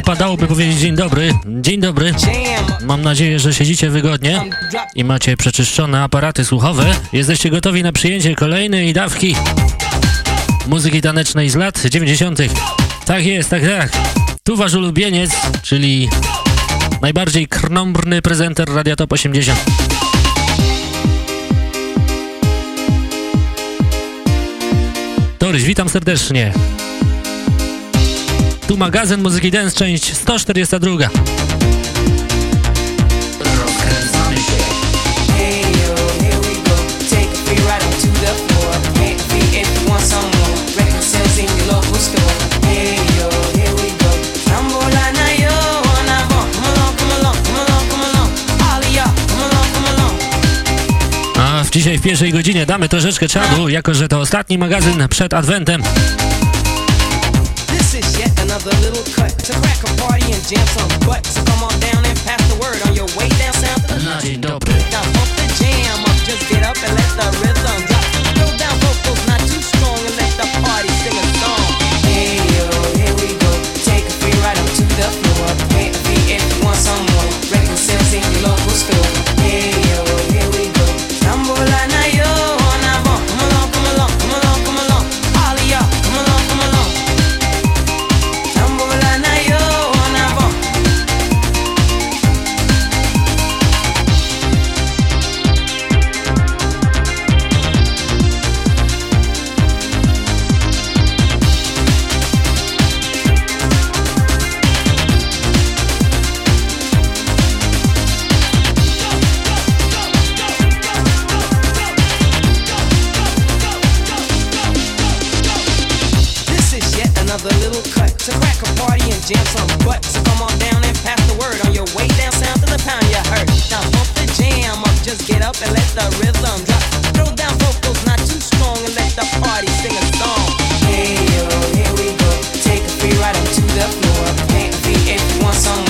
Wypadałoby powiedzieć dzień dobry. Dzień dobry. Mam nadzieję, że siedzicie wygodnie i macie przeczyszczone aparaty słuchowe. Jesteście gotowi na przyjęcie kolejnej dawki muzyki tanecznej z lat 90. Tak jest, tak, tak. Tu wasz ulubieniec, czyli najbardziej krnąbrny prezenter Radia Top 80. Doryś, witam serdecznie. Tu magazyn Muzyki Dance, część 142. A dzisiaj w pierwszej godzinie damy troszeczkę czadu, jako że to ostatni magazyn przed Adwentem. Another little cut to crack a party and jam some butt. So come on down and pass the word on your way down south to the Na dzień dobry. Now pump the jam up, just get up and let the rhythm get up and let the rhythm drop. Throw down vocals not too strong and let the party sing a song. Hey here we go. Take a free ride up to the floor. Some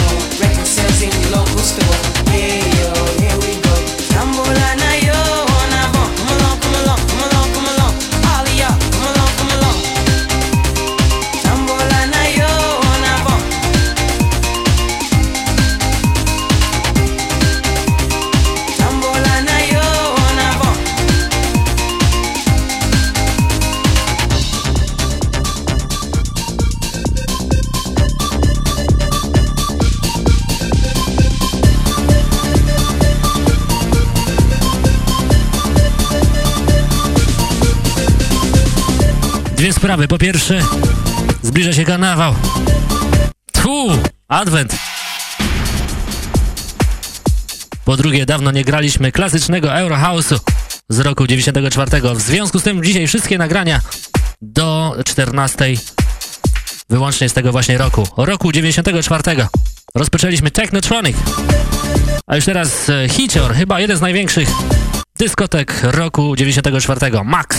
Dwie sprawy. Po pierwsze, zbliża się karnawał. Tu, adwent. Po drugie, dawno nie graliśmy klasycznego Eurohouse'u z roku 94. W związku z tym dzisiaj wszystkie nagrania do 14 wyłącznie z tego właśnie roku. Roku 94. Rozpoczęliśmy Technotronic. A już teraz e, Hicior, chyba jeden z największych dyskotek roku 94. Max.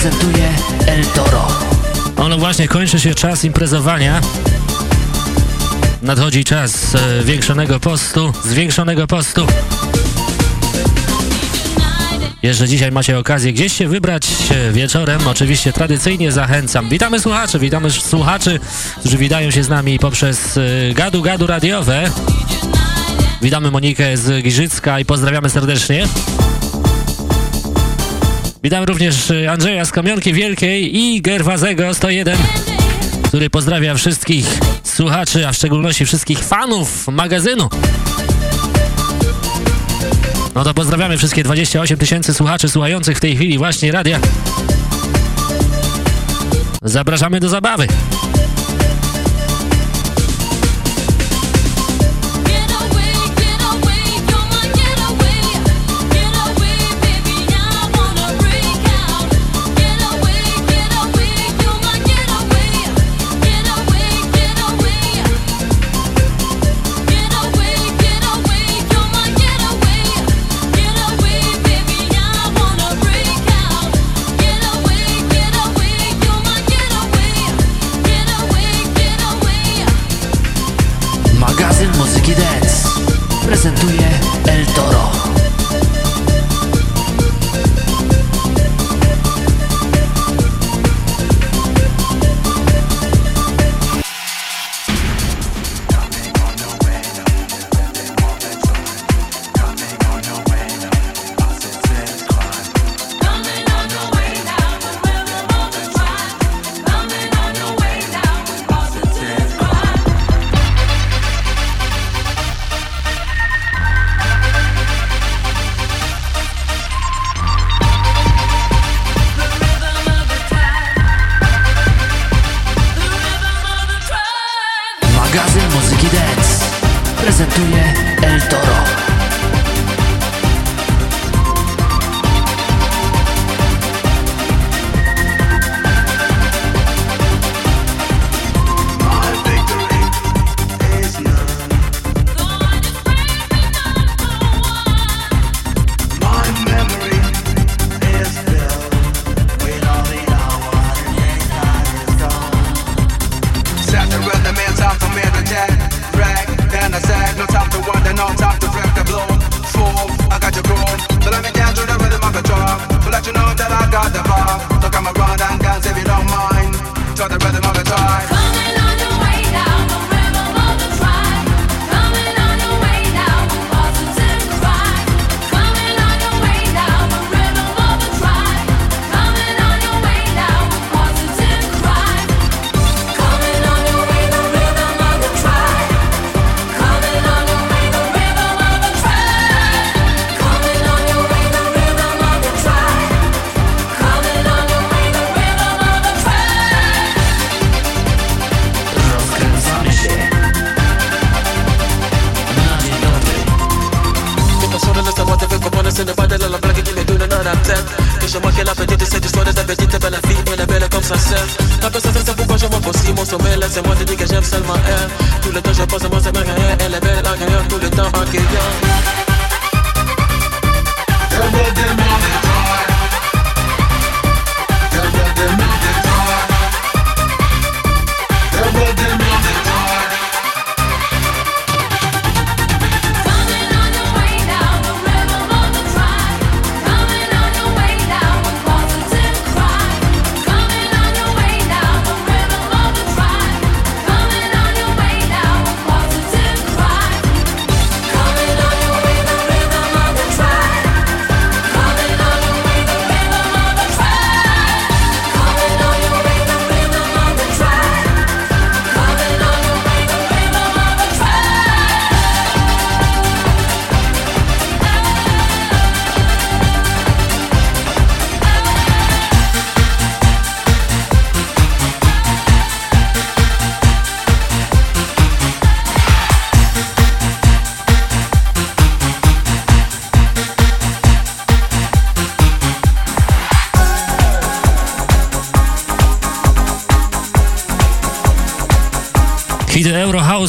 prezentuje El Toro. No właśnie, kończy się czas imprezowania. Nadchodzi czas e, większonego postu, zwiększonego postu. Jeżeli dzisiaj macie okazję gdzieś się wybrać e, wieczorem, oczywiście tradycyjnie zachęcam. Witamy słuchaczy, witamy słuchaczy, którzy witają się z nami poprzez e, gadu gadu radiowe. Witamy Monikę z Giżycka i pozdrawiamy serdecznie. Witamy również e, Andrzeja z Kamionki Wielkiej i Gerwazego 101, który pozdrawia wszystkich słuchaczy, a w szczególności wszystkich fanów magazynu. No to pozdrawiamy wszystkie 28 tysięcy słuchaczy słuchających w tej chwili właśnie radia. Zapraszamy do zabawy.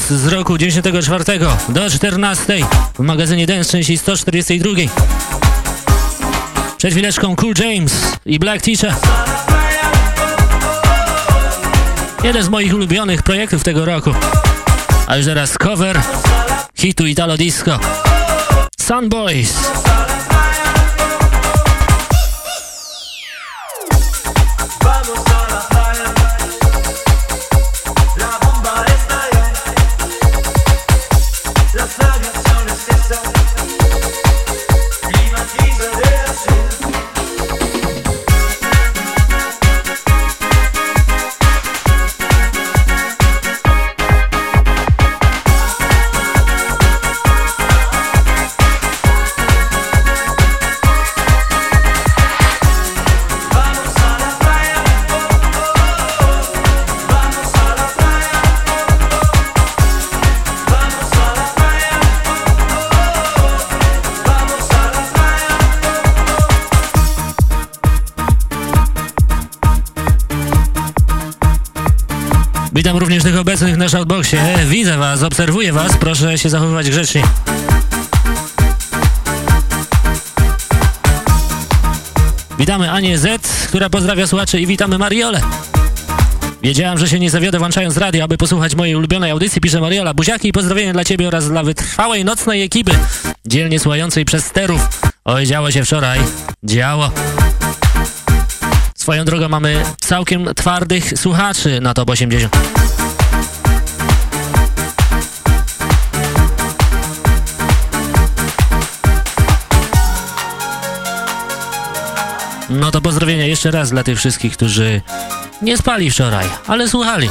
Z roku 94 do 14 w magazynie Dance części 142. Przed chwileczką Cool James i Black Teacher. Jeden z moich ulubionych projektów tego roku. A już teraz cover hitu Italo Disco. Sun obecnych na shoutboxie. Widzę was, obserwuję was, proszę się zachowywać grzecznie. Witamy Anię Z, która pozdrawia słuchaczy i witamy Mariolę. Wiedziałam, że się nie zawiodę włączając radio, aby posłuchać mojej ulubionej audycji, pisze Mariola. Buziaki i pozdrowienia dla Ciebie oraz dla wytrwałej nocnej ekipy, dzielnie słuchającej przez sterów. Oj, działo się wczoraj. Działo. Swoją drogą mamy całkiem twardych słuchaczy na top 80. No to pozdrowienia jeszcze raz dla tych wszystkich, którzy nie spali wczoraj, ale słuchali.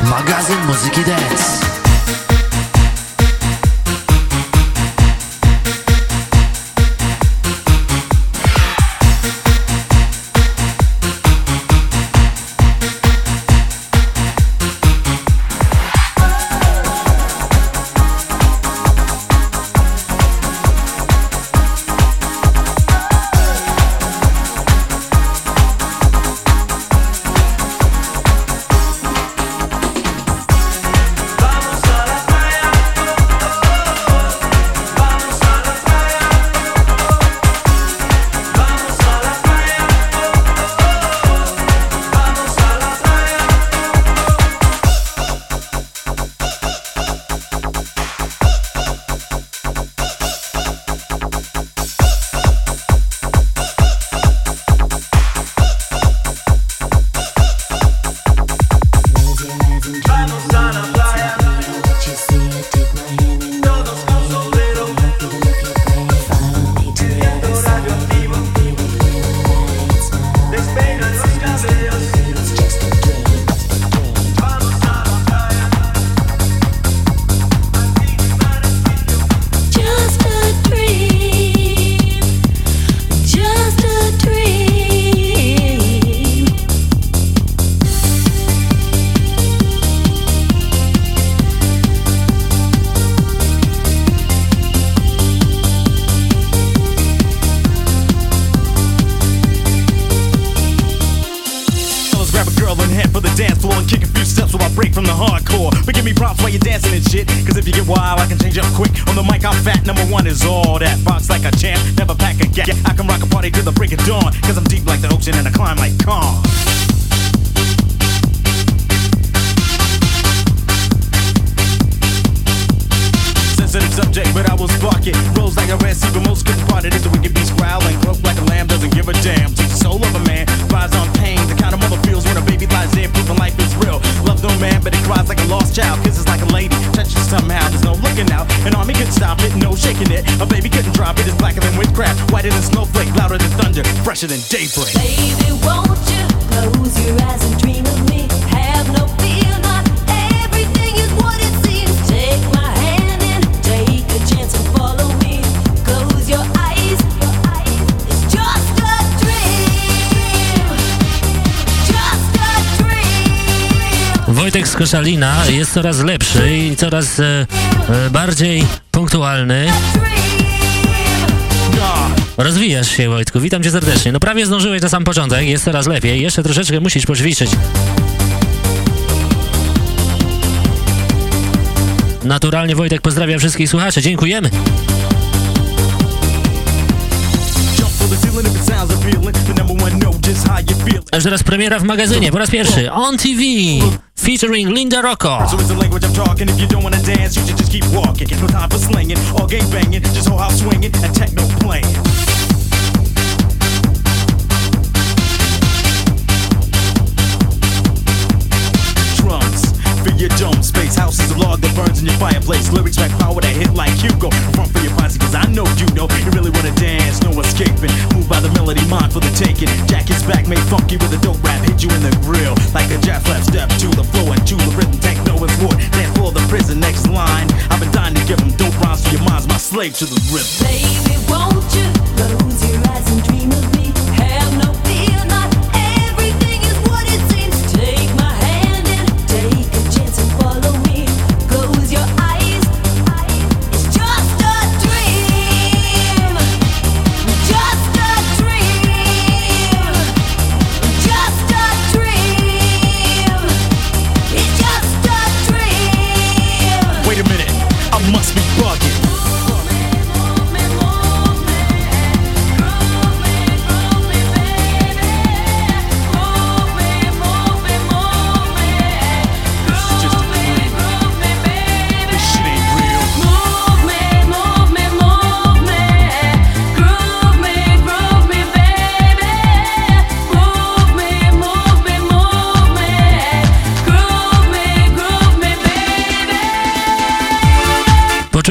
Magazyn Muzyki Dance. An army couldn't stop it, no shaking it. A baby couldn't drop it. It's blacker than witchcraft, whiter than snowflake, louder than thunder, fresher than daybreak. Baby, won't you close your eyes and dream of Koszalina jest coraz lepszy i coraz e, e, bardziej punktualny. Rozwijasz się, Wojtku. Witam cię serdecznie. No prawie zdążyłeś na sam początek, jest coraz lepiej. Jeszcze troszeczkę musisz poćwiczyć. Naturalnie Wojtek pozdrawia wszystkich słuchaczy. Dziękujemy. Aż teraz premiera w magazynie, po raz pierwszy, on TV, featuring Linda Rocco. Your dome space. House is a log that burns in your fireplace. Lyrics back power that hit like Hugo. Front for your posse, cause I know you know. You really wanna dance, no escaping. Move by the melody, mind for the taking. Jacket's back, made funky with a dope rap. Hit you in the grill. Like a jazz flap step to the flow and to the rhythm. Techno is war. Dance for the prison, next line. I've been dying to give them dope rhymes for your minds. My slave to the rhythm. Baby, won't you close your eyes and dream of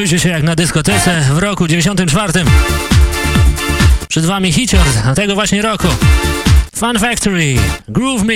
Czujcie się jak na dyskotece w roku 94. Przed wami hicior tego właśnie roku. Fun Factory, Groove Me.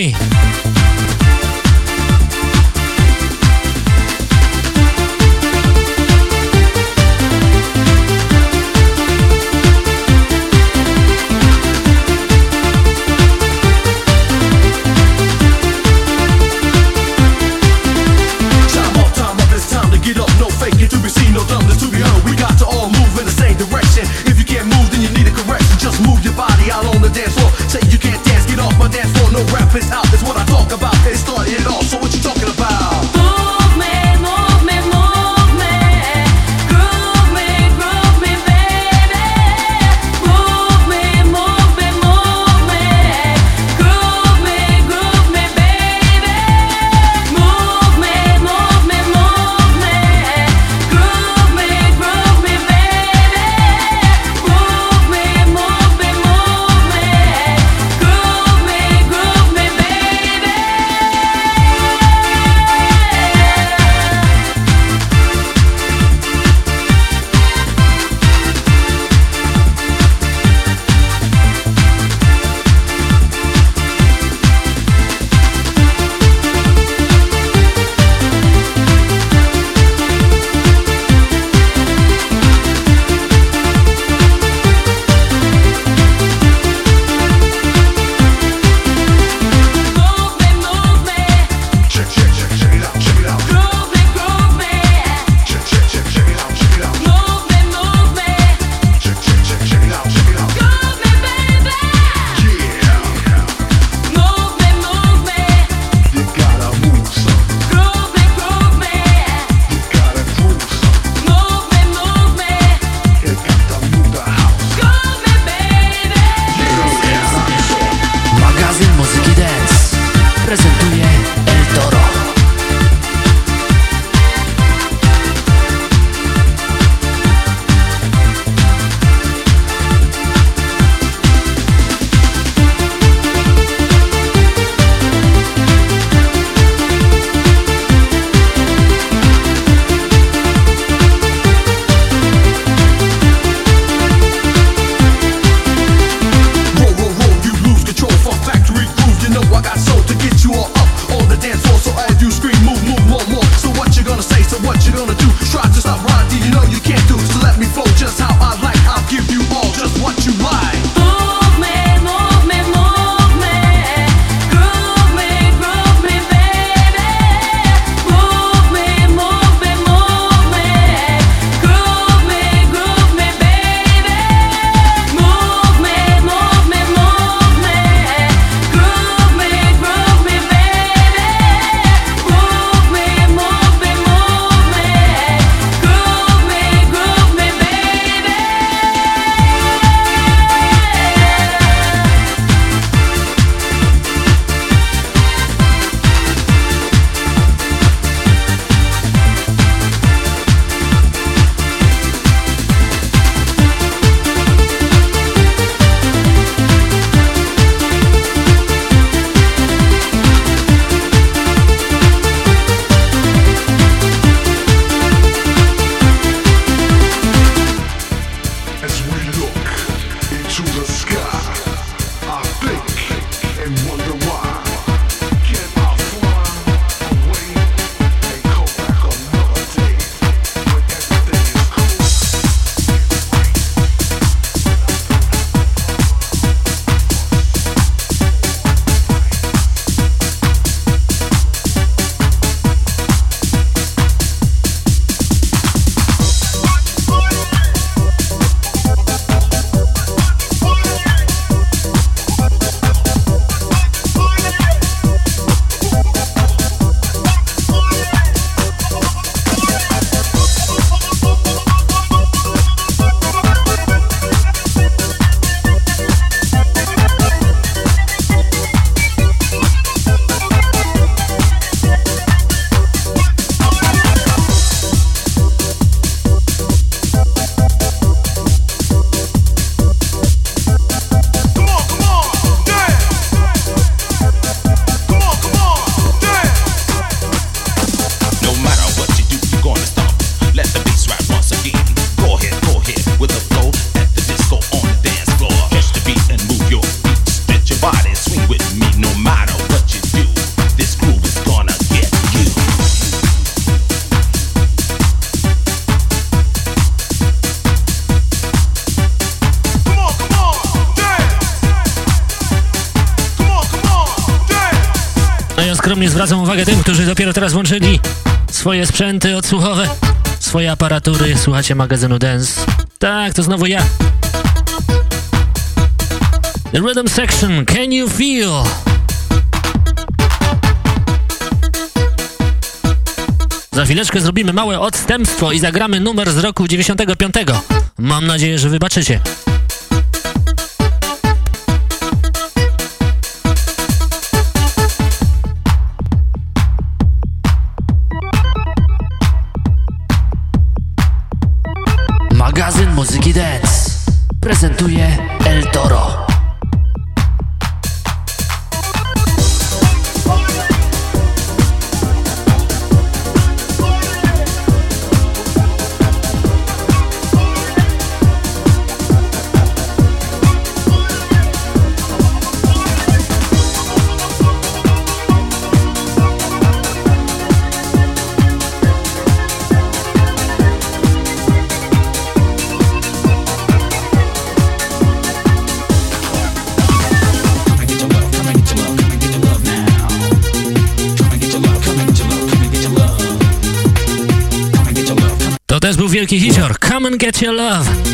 rap is out, it's what I talk about. It started off zwracam uwagę tym, którzy dopiero teraz włączyli swoje sprzęty odsłuchowe, swoje aparatury, słuchacie magazynu Dance. Tak, to znowu ja. The Rhythm Section, Can You Feel? Za chwileczkę zrobimy małe odstępstwo i zagramy numer z roku 95. Mam nadzieję, że wybaczycie. Prezentuje get your love.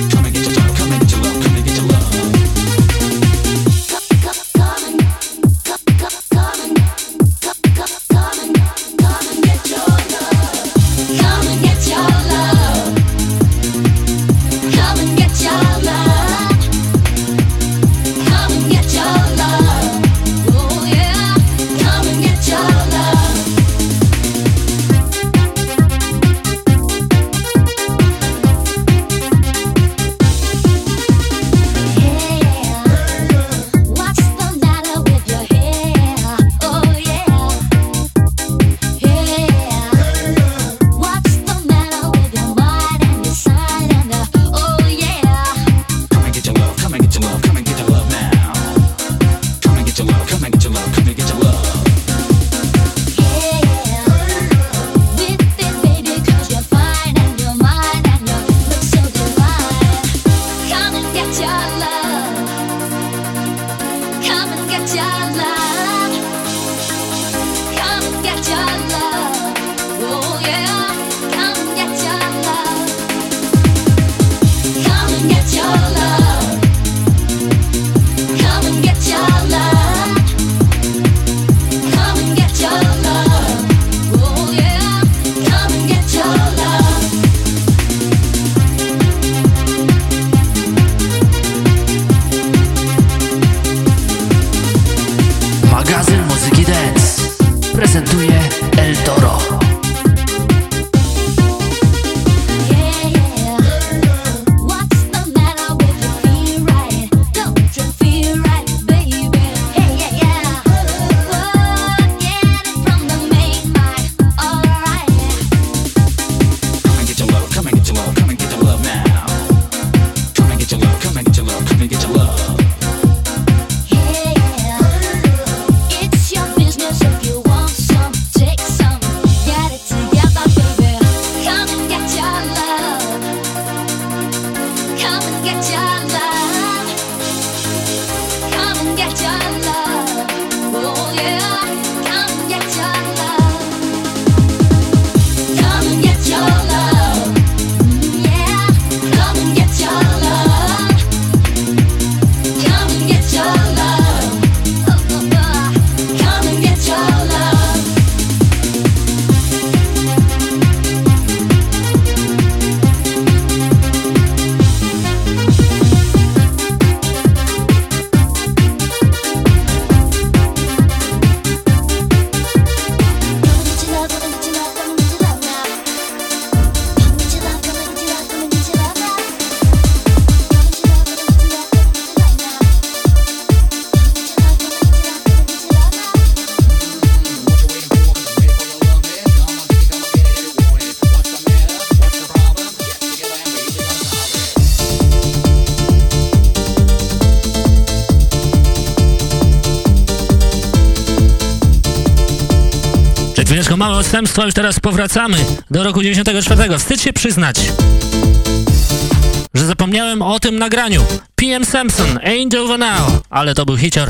Małe odstępstwo, już teraz powracamy do roku 94. Wstyd się przyznać, że zapomniałem o tym nagraniu. PM Samson, Angel Now, ale to był hicior.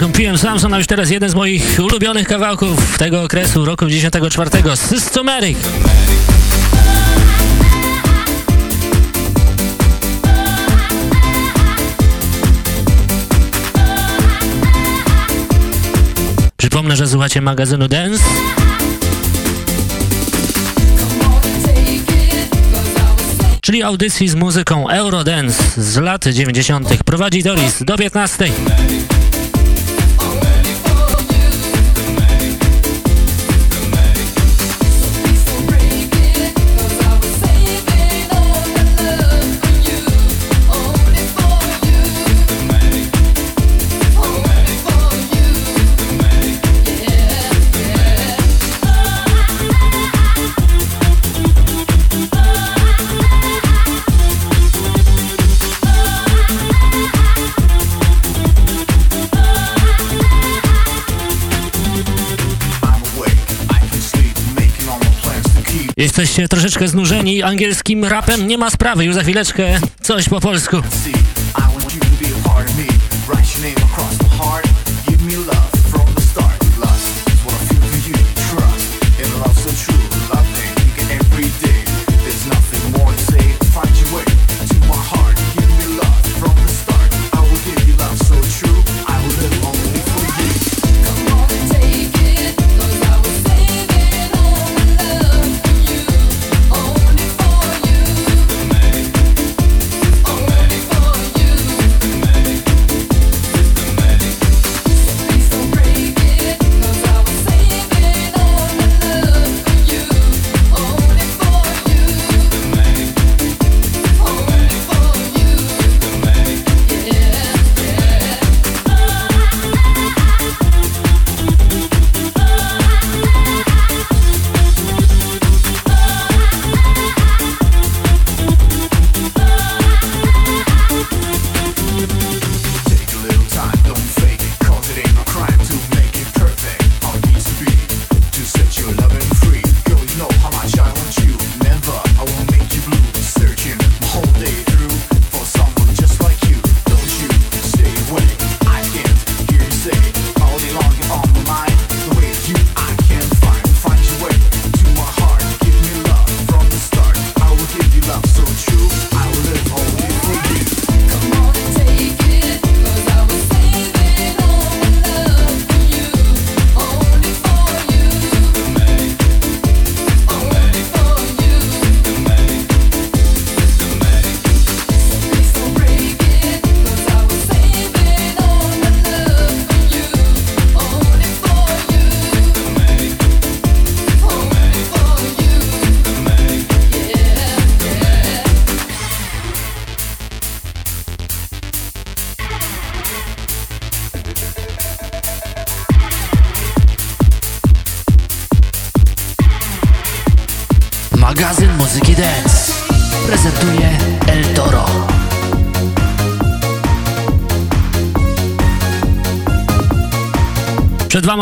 Kupiłem Samson, a już teraz jeden z moich ulubionych kawałków tego okresu, roku 94. Systematic. Przypomnę, że słuchacie magazynu Dance. Czyli audycji z muzyką Eurodance z lat 90. Prowadzi Doris do 15. Jesteście troszeczkę znużeni angielskim rapem? Nie ma sprawy, już za chwileczkę coś po polsku.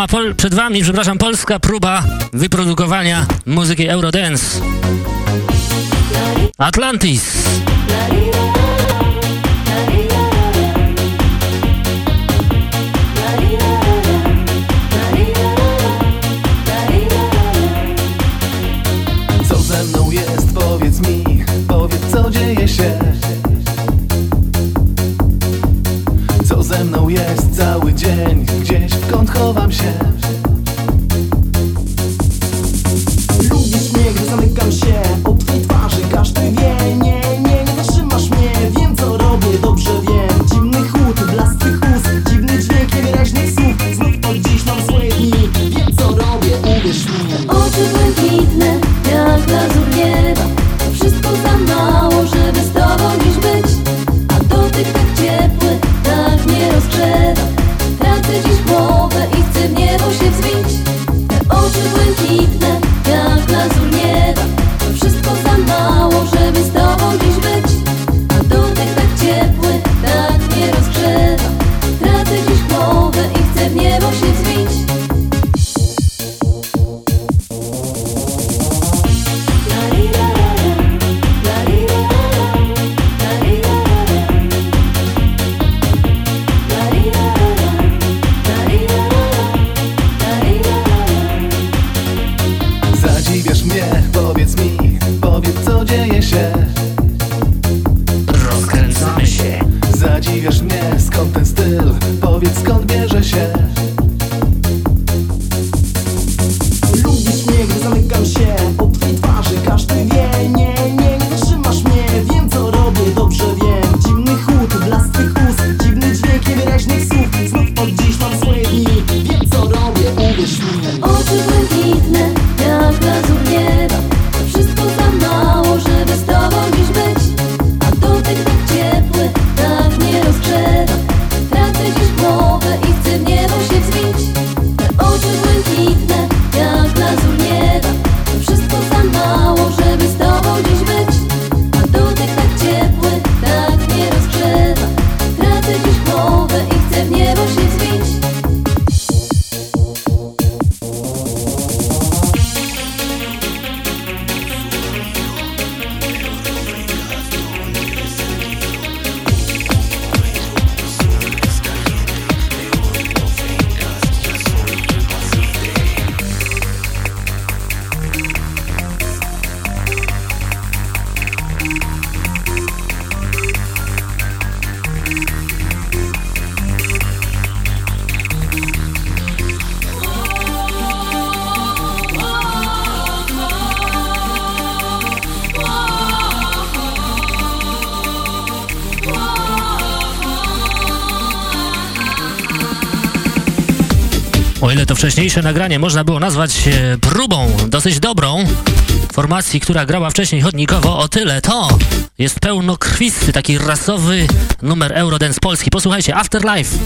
wama, pol, przed wami, przepraszam, polska próba wyprodukowania muzyki Eurodance. Atlantis. wcześniejsze nagranie można było nazwać e, próbą dosyć dobrą formacji, która grała wcześniej chodnikowo, o tyle to jest pełnokrwisty, taki rasowy numer Eurodance Polski. Posłuchajcie, Afterlife.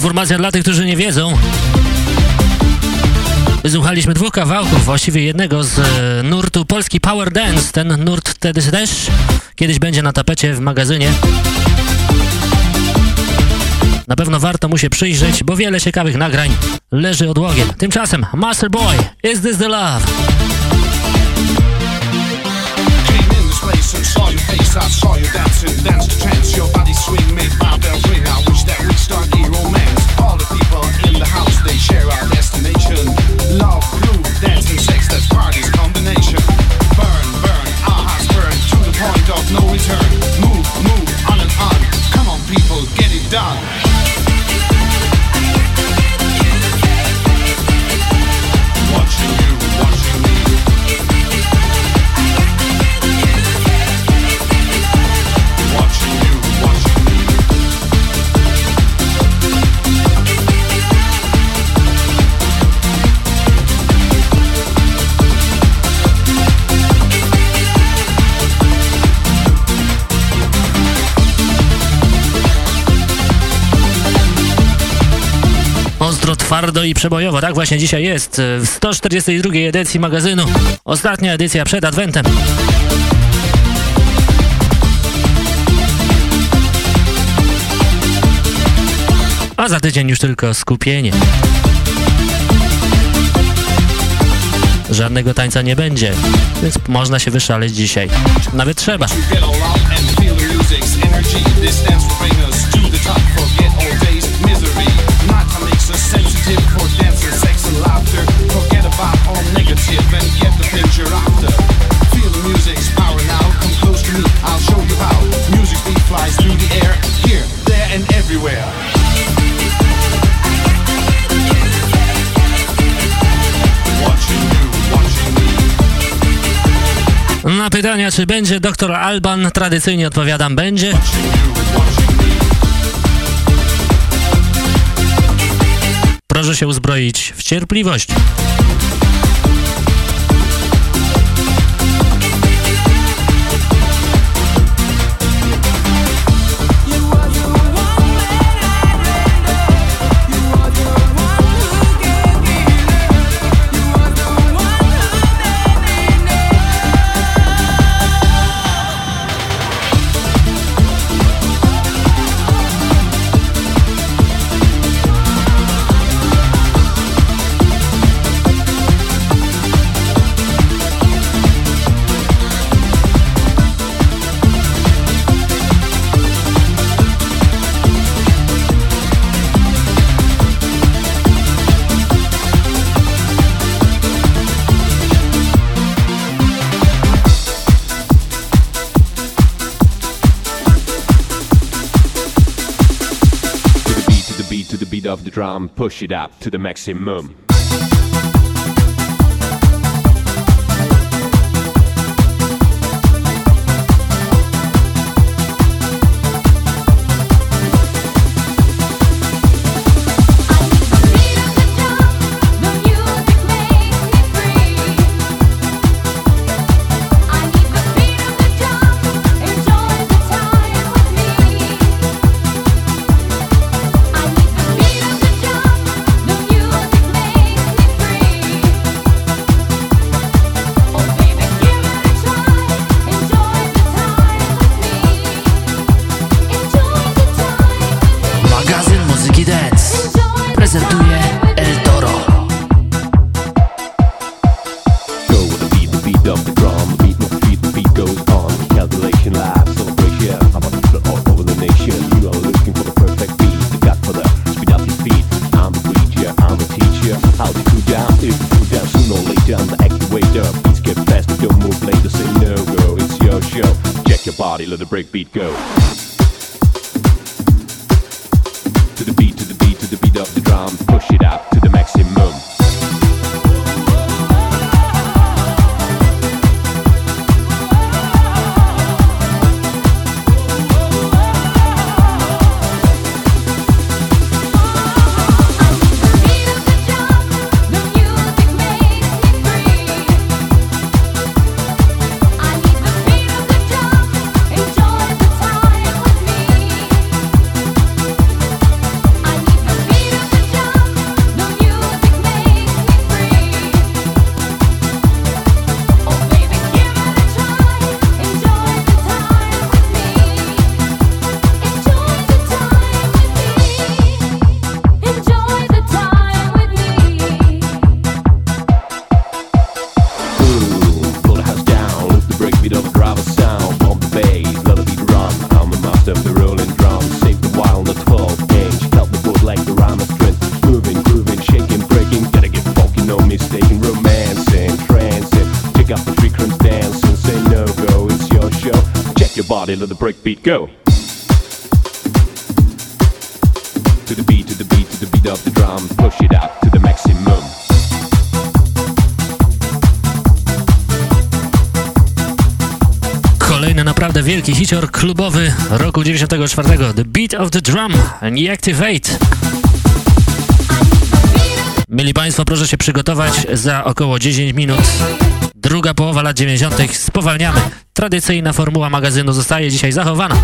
Informacja dla tych, którzy nie wiedzą. Wysłuchaliśmy dwóch kawałków, właściwie jednego z e, nurtu Polski Power Dance. Ten nurt wtedy też kiedyś będzie na tapecie w magazynie. Na pewno warto mu się przyjrzeć, bo wiele ciekawych nagrań leży odłogiem. Tymczasem Master Boy, Is This The Love? Dancing, your body swing, make my bells ring. I wish that we'd start romance. They share our destination. Love, dance and sex, that's party's combination. Burn, burn, our hearts burn to the point of no return. Move, move, on and on. Come on people, get it done. Twardo i przebojowo. Tak właśnie dzisiaj jest w 142 edycji magazynu. Ostatnia edycja przed Adwentem. A za tydzień już tylko skupienie. Żadnego tańca nie będzie, więc można się wyszaleć dzisiaj. Nawet trzeba. About all negative and get the picture after. Feel the music's power now. Come close to me, I'll show you how. Music beat flies through the air, here, there, and everywhere. Na pytania, czy będzie doktor Alban, tradycyjnie odpowiadam, będzie. Proszę się uzbroić w cierpliwość. Push it up to the maximum. Breakbeat go. To the beat, to the beat, to the beat of the drum. Push it up to the maximum. Kolejny naprawdę wielki hicior klubowy roku 94. The Beat of the Drum and Activate. Mieli Państwo, proszę się przygotować za około 10 minut. Druga połowa lat 90. spowalniamy. Tradycyjna formuła magazynu zostaje dzisiaj zachowana.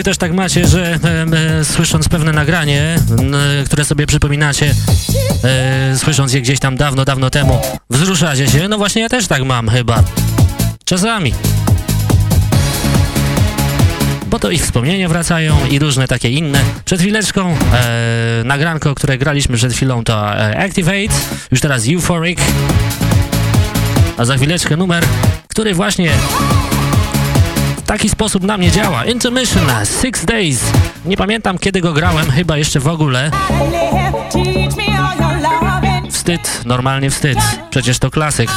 Wy też tak macie, że e, słysząc pewne nagranie, e, które sobie przypominacie, e, słysząc je gdzieś tam dawno, dawno temu, wzruszacie się? No właśnie ja też tak mam chyba. Czasami. Bo to ich wspomnienia wracają i różne takie inne. Przed chwileczką e, nagranko, które graliśmy przed chwilą to e, Activate, już teraz Euphoric, a za chwileczkę numer, który właśnie taki sposób na mnie działa. Intermission, Six Days. Nie pamiętam kiedy go grałem, chyba jeszcze w ogóle. Wstyd, normalnie wstyd. Przecież to klasyk.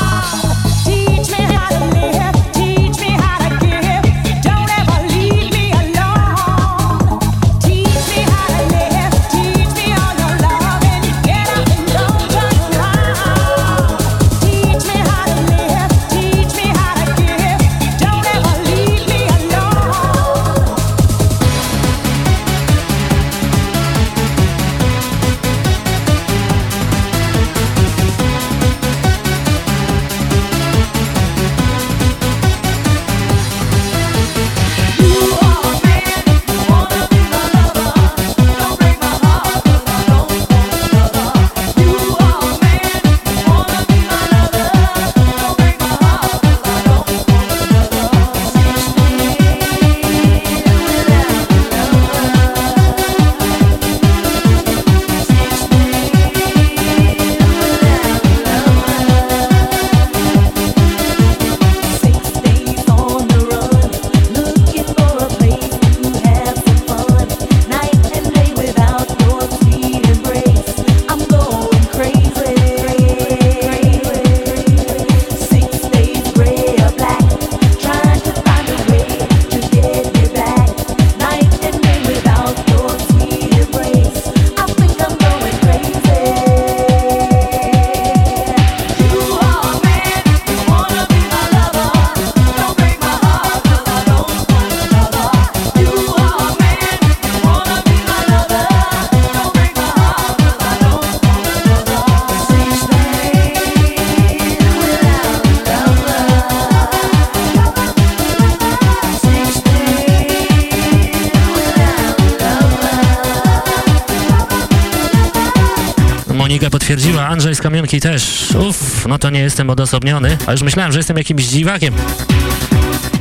To nie jestem odosobniony, a już myślałem, że jestem jakimś dziwakiem.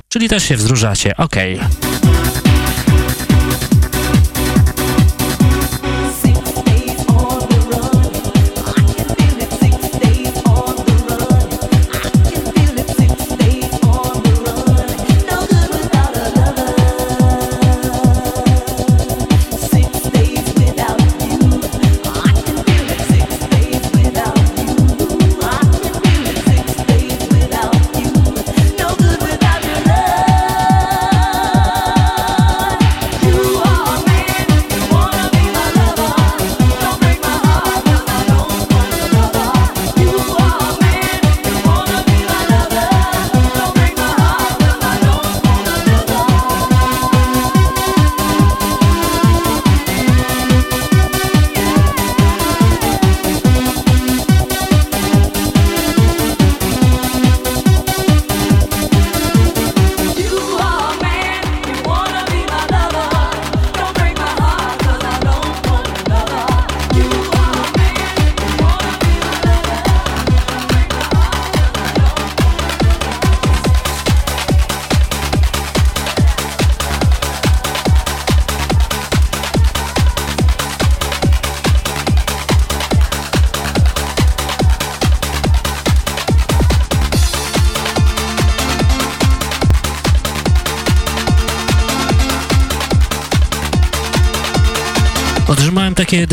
Czyli też się wzruszacie, okej. Okay.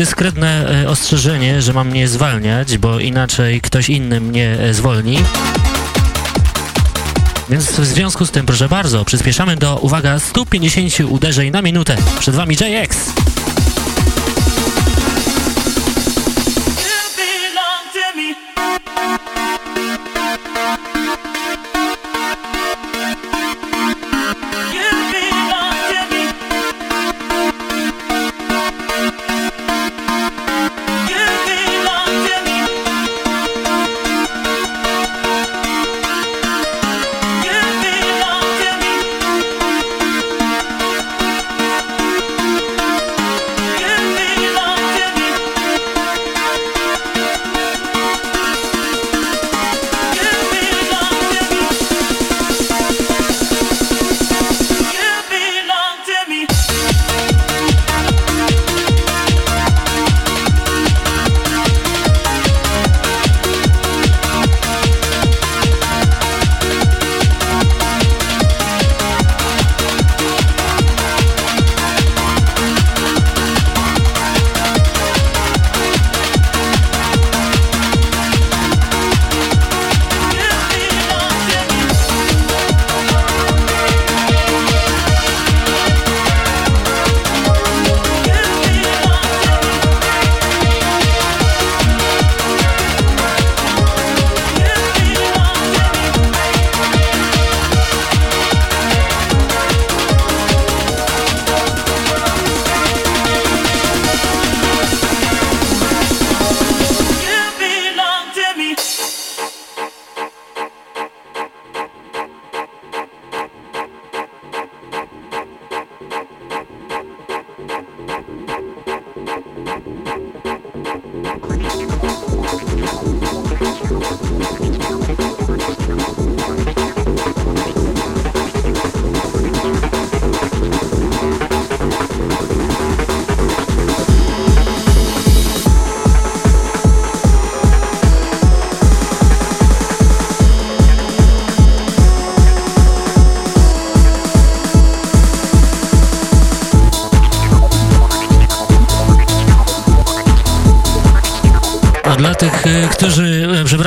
Dyskretne e, ostrzeżenie, że mam mnie zwalniać, bo inaczej ktoś inny mnie e, zwolni. Więc w związku z tym, proszę bardzo, przyspieszamy do, uwaga, 150 uderzeń na minutę. Przed Wami JX.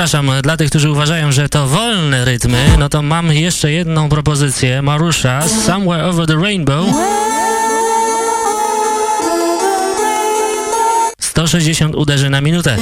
Przepraszam, dla tych, którzy uważają, że to wolne rytmy, no to mam jeszcze jedną propozycję. Marusza, Somewhere Over the Rainbow. 160 uderzy na minutę.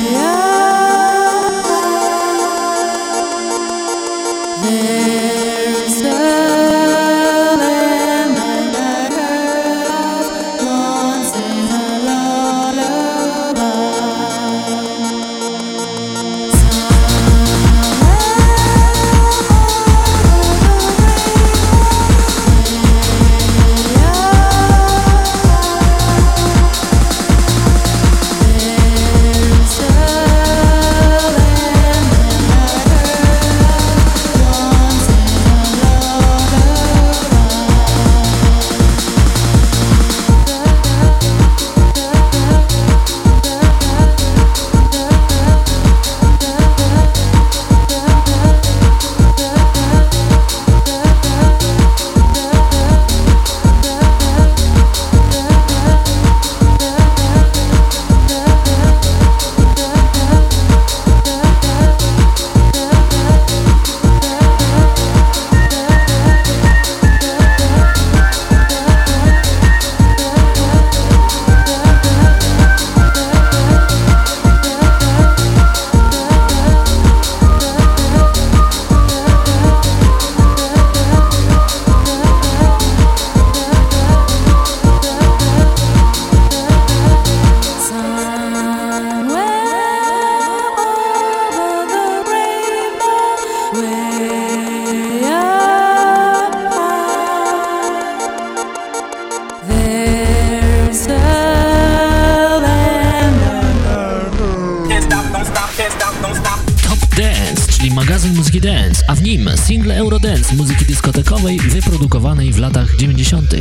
W latach 90.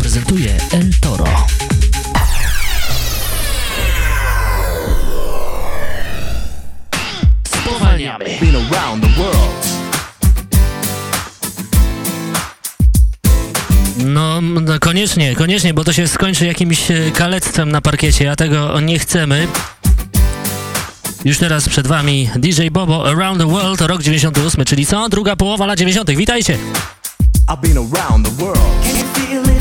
Prezentuje El Toro. Spowalniamy. Been around the world. No, no, koniecznie, koniecznie, bo to się skończy jakimś e, kalectwem na parkiecie, a tego nie chcemy. Już teraz przed wami DJ Bobo Around the World, rok 98, czyli co? Druga połowa lat 90. Witajcie! I've been around the world.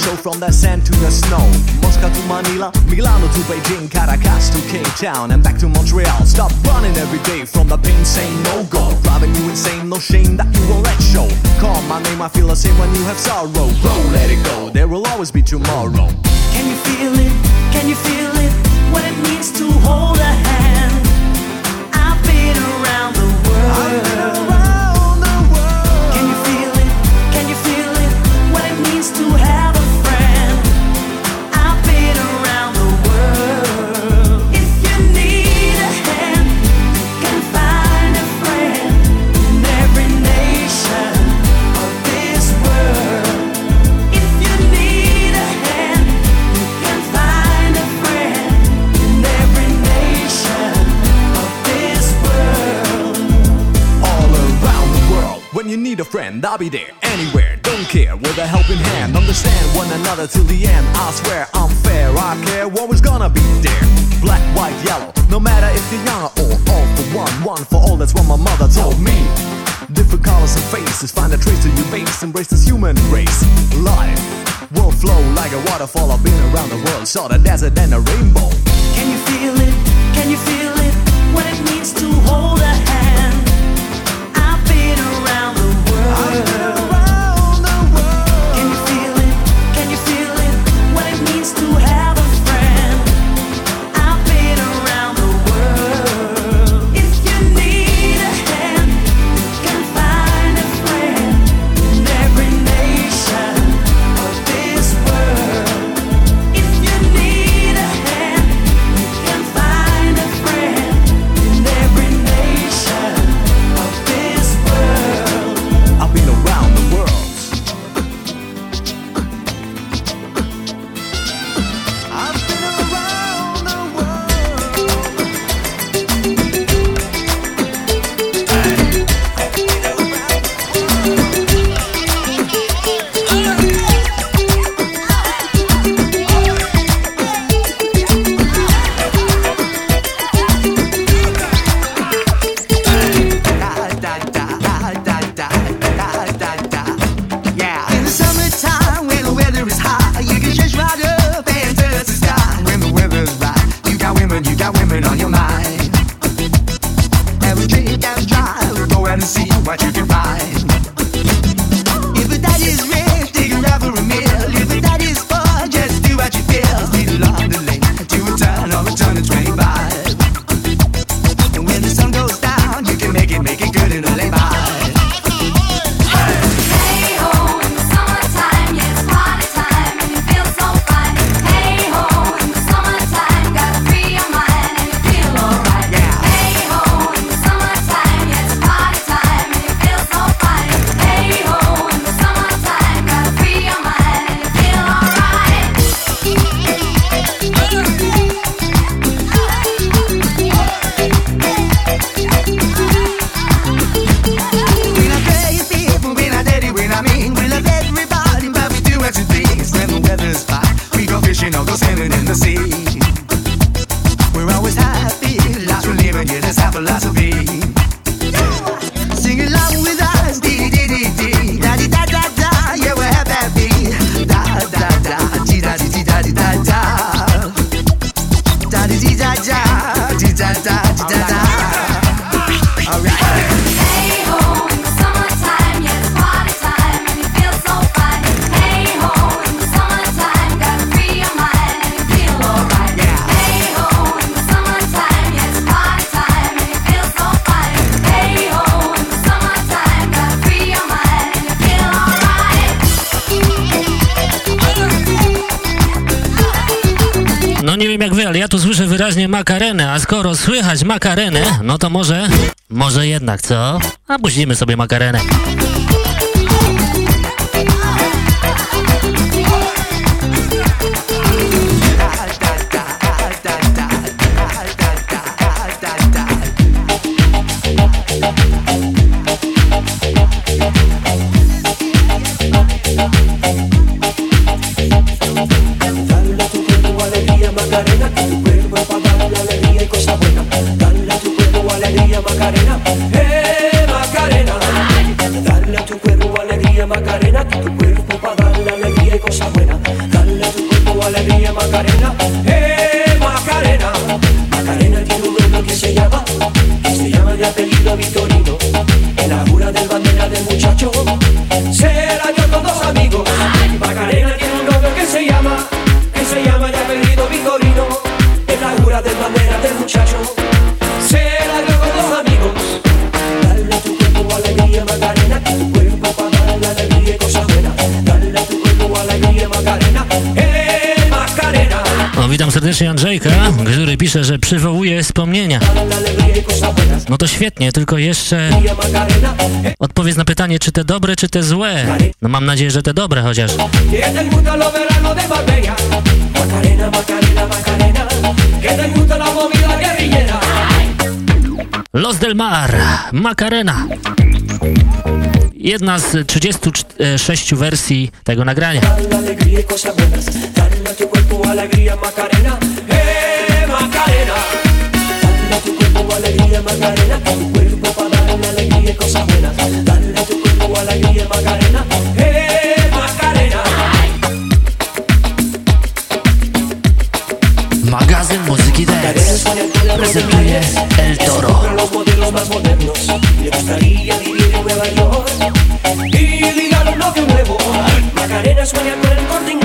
Show from the sand to the snow. Moscow to Manila, Milano to Beijing, Caracas to Cape Town, and back to Montreal. Stop running every day from the pain, saying no go. Driving you insane, no shame that you won't let show. Call my name, I feel the same when you have sorrow. Roll, let it go, there will always be tomorrow. Can you feel it? Can you feel it? What it means to hold a hand. I've been around the world. Friend, I'll be there anywhere. Don't care with a helping hand. Understand one another till the end. I swear I'm fair. I care always gonna be there. Black, white, yellow. No matter if you're young or old. All for one, one for all. That's what my mother told me. Different colors and faces. Find a trace to your base. Embrace this human race. Life will flow like a waterfall. I've been around the world. Saw the desert and a rainbow. Can you feel it? Can you feel it? What it means to hold a the world. makarenę, a skoro słychać makarenę, no to może, może jednak, co? A puścimy sobie makarenę. pisze, że przywołuje wspomnienia. No to świetnie, tylko jeszcze odpowiedz na pytanie, czy te dobre, czy te złe. No mam nadzieję, że te dobre chociaż. Los del Mar, Macarena. Jedna z 36 wersji tego nagrania. morena. Dale a tu cuerpo alegría, Macarena. Tu cuerpo para darle alegría y cosas buenas. Dale a tu cuerpo alegría, Macarena. ¡Eh, Macarena! Magazyn Muzyki Dance presentuje El Toro. Los modelos más modernos. Le gustaría vivir en Nueva York y díganos lo que nuevo. Macarena sueña con el corte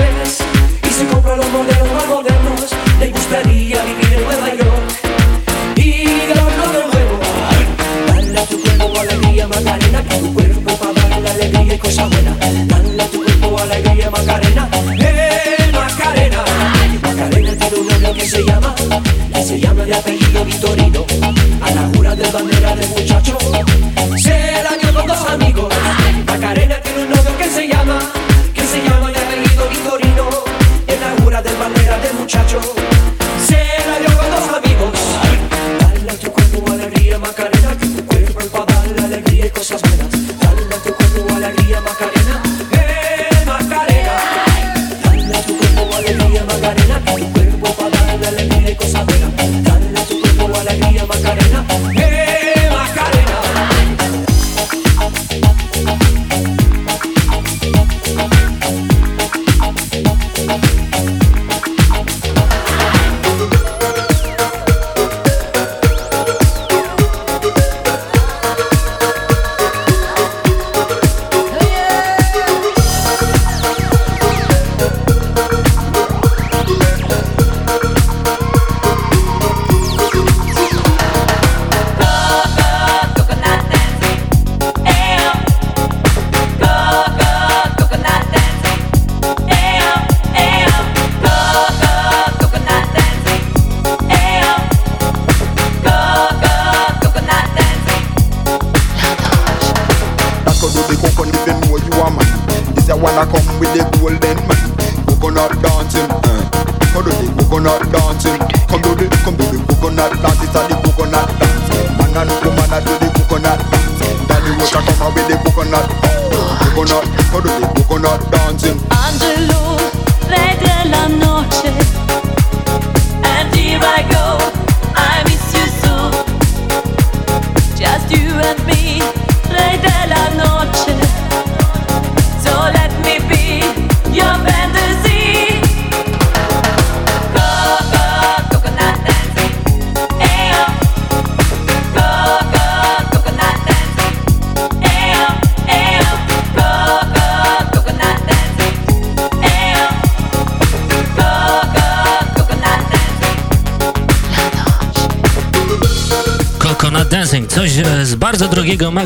se llama de apellido Vitorino, a la jura de bandera del muchacho.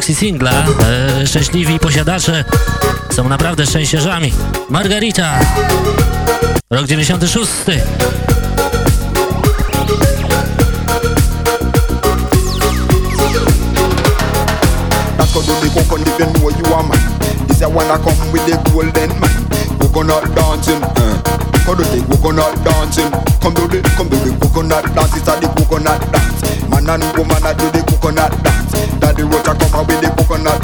wersji singla. E, szczęśliwi posiadacze są naprawdę szczęściarzami. Margarita, rok 96. Go Coconut dancing. Uh. Cause the coconut dancing. Come do the, come do the coconut dance. It's a the coconut dance. Man and woman a do the coconut dance. Daddy Rocha come out with the coconut.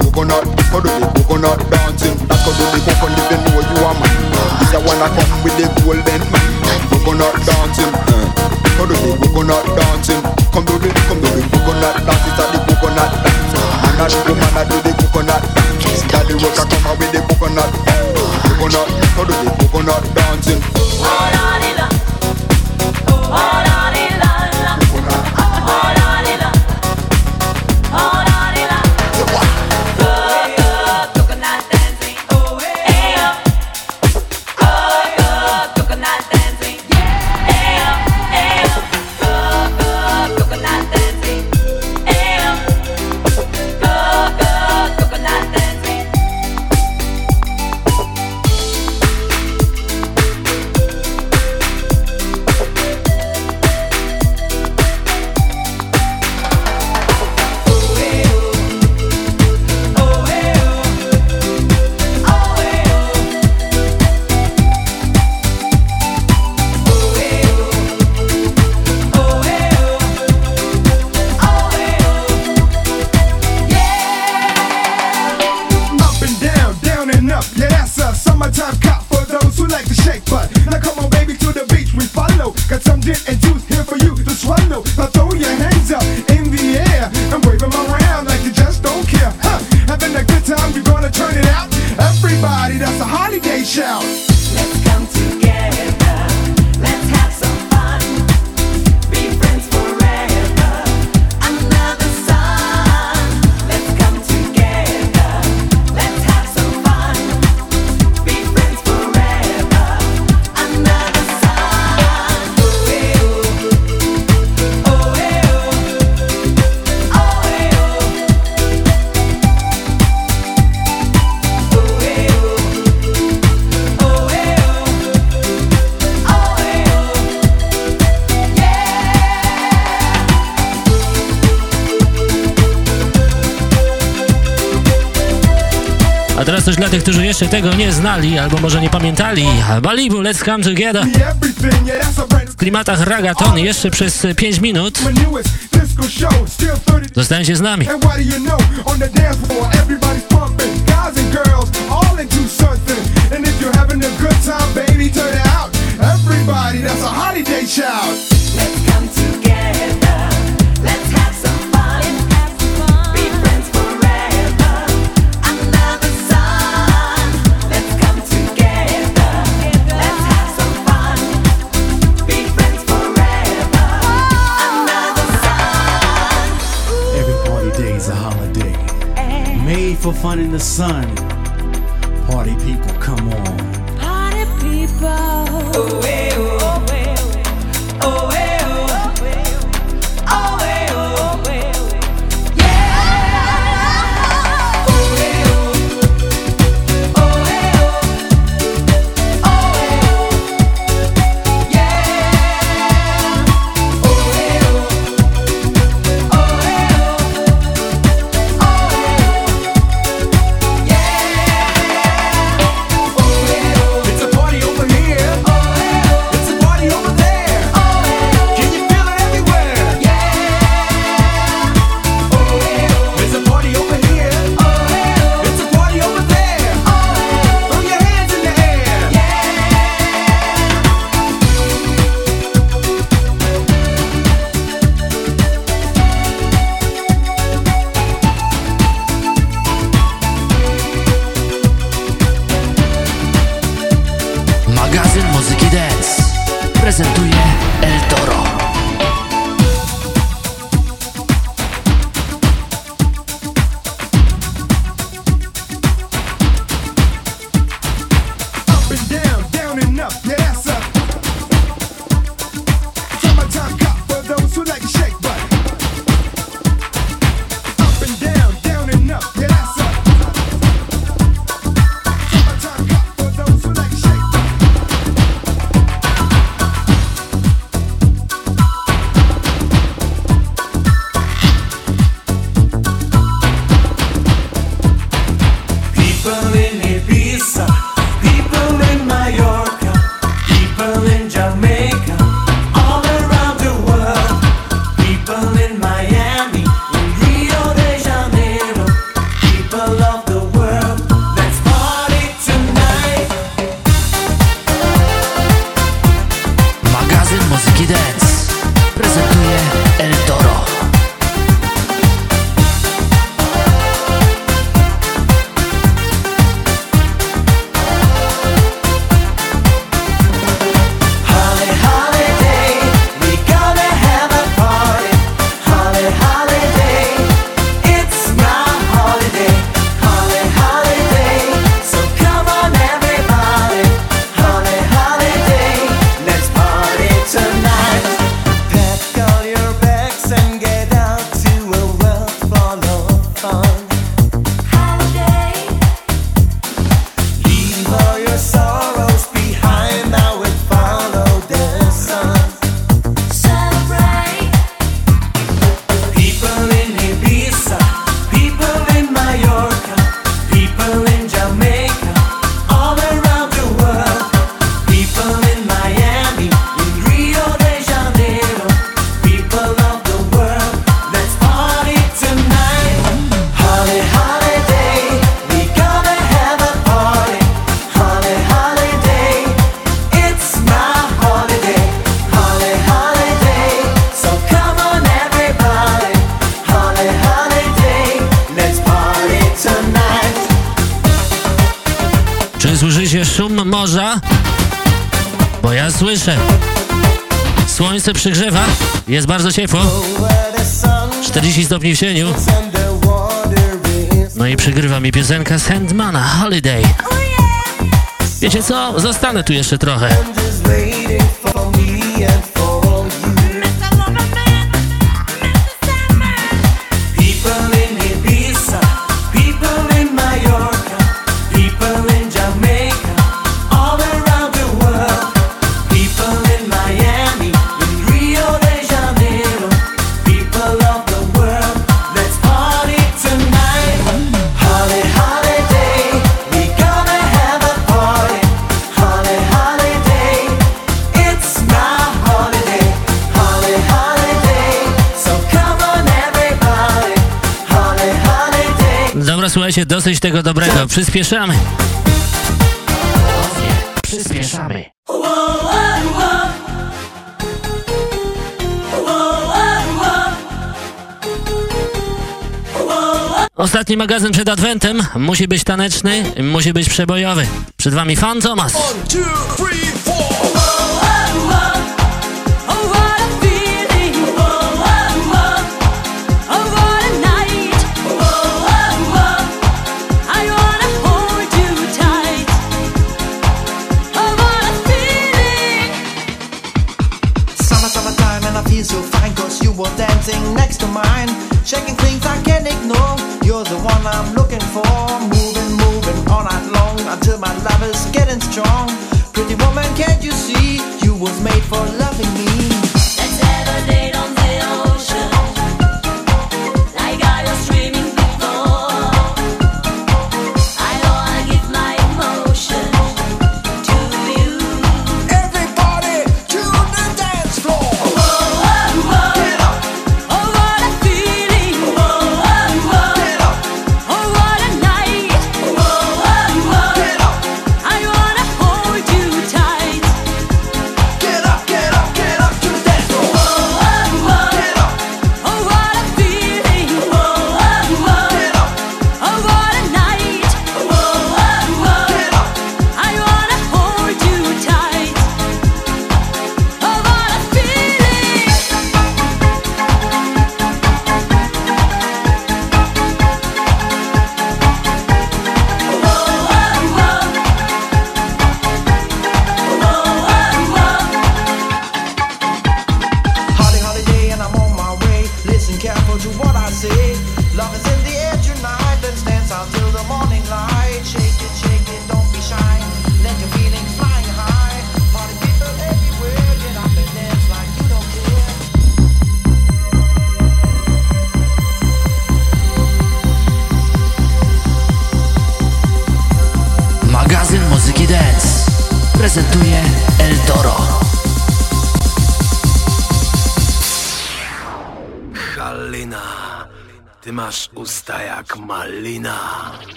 Coconut, cause the coconut dancing. That's cause the coconut even know you are man. This a wanna come with the golden man. Coconut dancing, uh. Cause the coconut dancing. Come do the, come do the coconut dance. It's a the coconut dance. Man and woman a do the coconut dance. Daddy Rocha come out with the coconut. Coconut, cause the coconut dancing. Którzy jeszcze tego nie znali, albo może nie pamiętali. Malibu, let's come together. That's a W klimatach ragaton jeszcze przez 5 minut. new newest disco show. Still 30 Zostańcie z nami. And what do you know? Fun in the sun. bardzo ciepło. 40 stopni w sieniu. No i przygrywa mi piosenka Sandmana, Holiday. Wiecie co? Zostanę tu jeszcze trochę. dobra, słuchajcie, dosyć tego dobrego. Przyspieszamy. Przyspieszamy. Ostatni magazyn przed Adwentem musi być taneczny, musi być przebojowy. Przed wami Fan Thomas. One, two, three, Checking things I can't ignore. You're the one I'm looking for. Moving, moving all night long until my love is getting strong. Pretty woman, can't you see? You was made for loving me.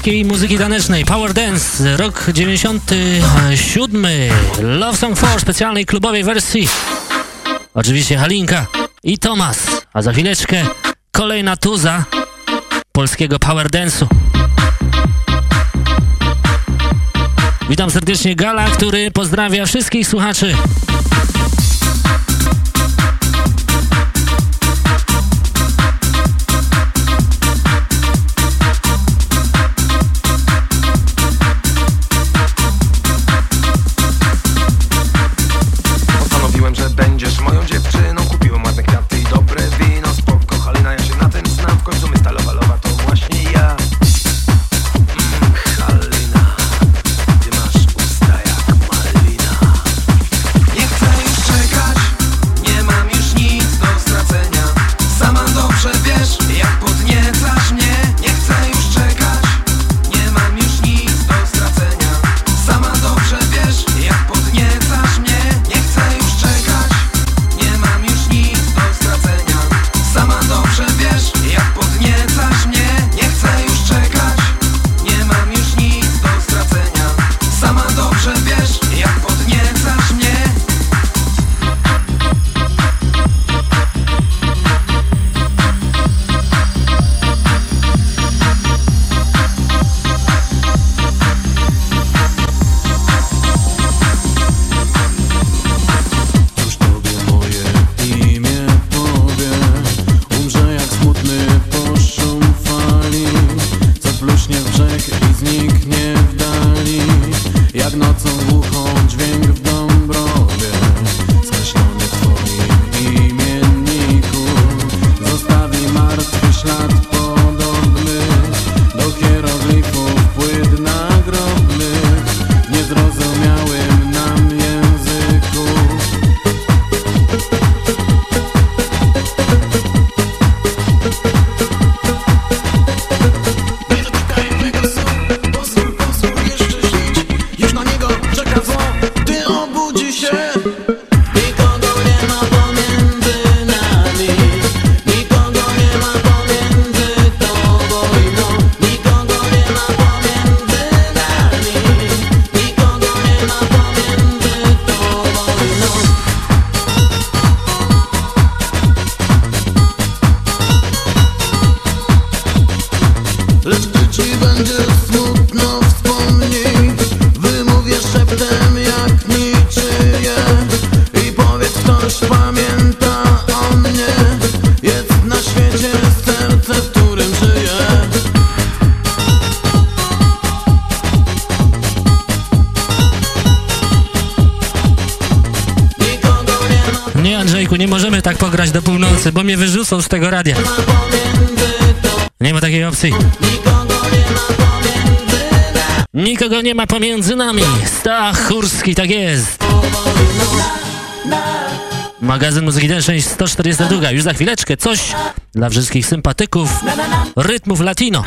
polskiej muzyki tanecznej. Power Dance, rok 97 Love Song 4, specjalnej klubowej wersji. Oczywiście Halinka i Tomas. A za chwileczkę kolejna tuza polskiego Power Dance'u. Witam serdecznie Gala, który pozdrawia wszystkich słuchaczy. pamięta o mnie Jest na świecie serce, w którym żyję nie, ma... nie Andrzejku, nie możemy tak pograć do północy, bo mnie wyrzucą z tego radia. Nie ma takiej opcji. Nikogo nie ma pomiędzy nami. Stach Kurski, tak jest. Magazyn Muzyki Ten, 142. Już za chwileczkę coś dla wszystkich sympatyków rytmów latino.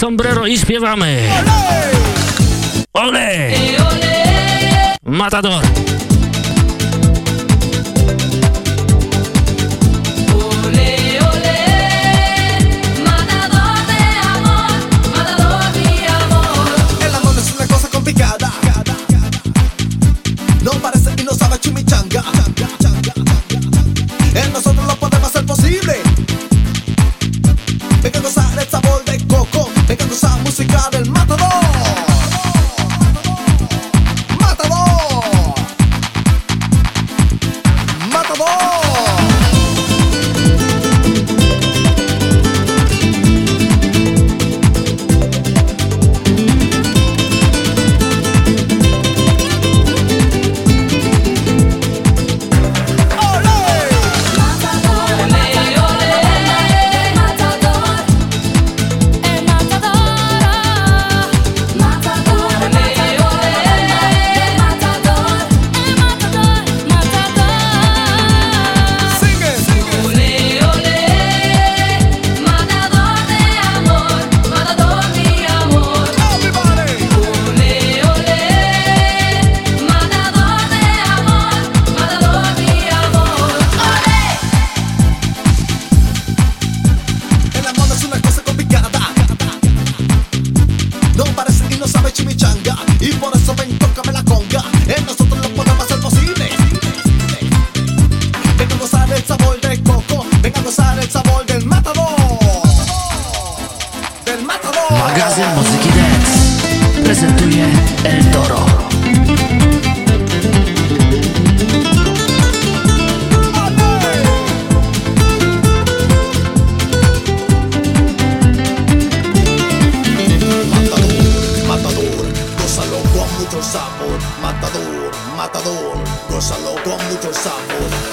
sombrero i śpiewamy. Ole! Matador! Dance prezentuje El Toro. Matador, gózalo con mucho sabor. Matador, matador, gózalo con mucho sabor.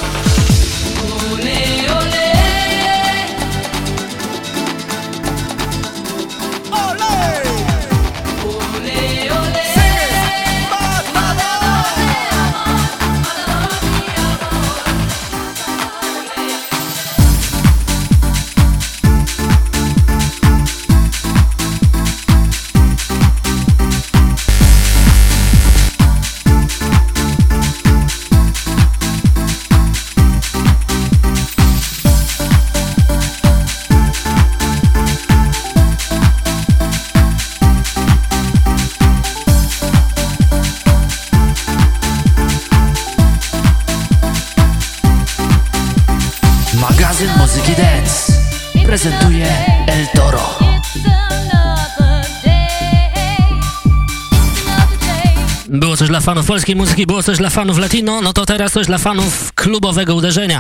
Polskiej muzyki, było coś dla fanów latino, no to teraz coś dla fanów klubowego uderzenia.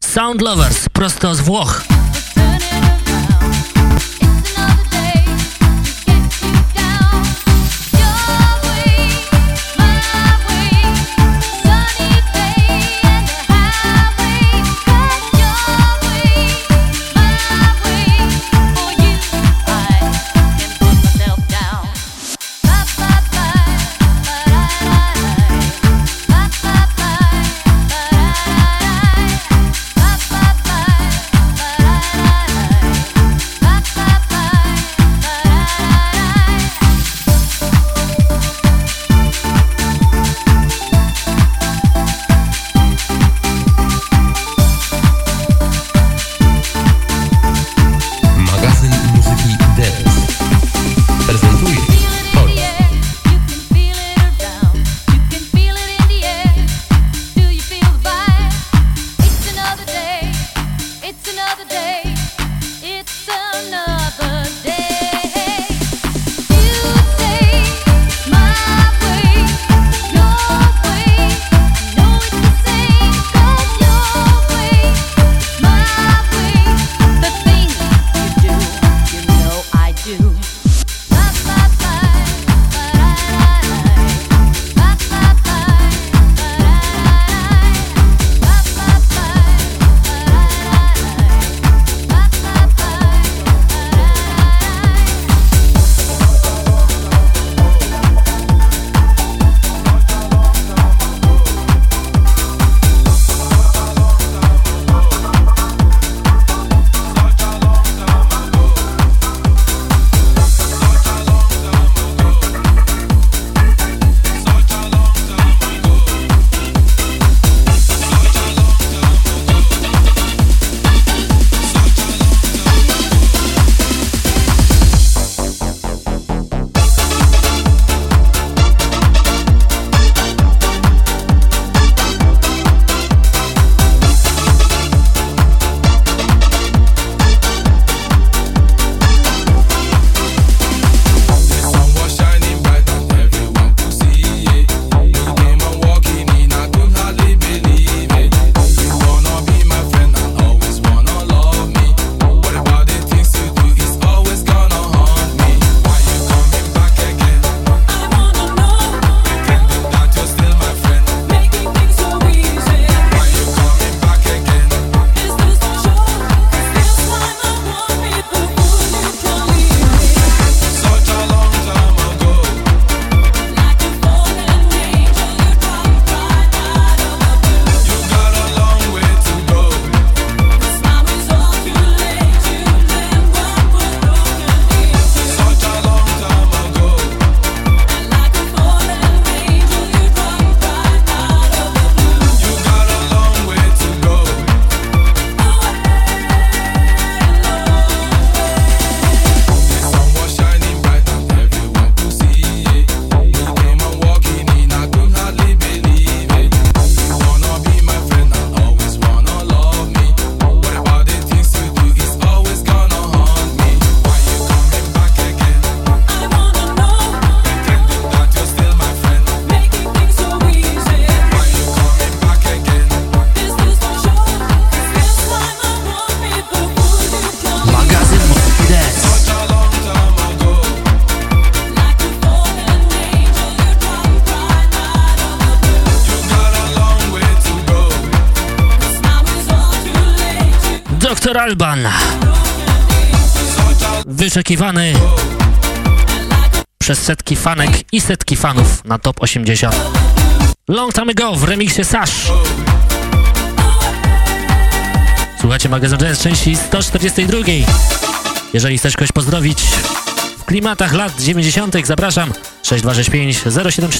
Sound Lovers, prosto z Włoch. Wyczekiwany przez setki fanek i setki fanów na top 80. Long time ago w remiksie Sash. Słuchajcie magazyn Jazz części 142. Jeżeli chcesz kogoś pozdrowić w klimatach lat 90. zapraszam 6265